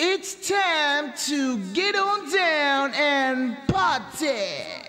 It's time to get on down and party.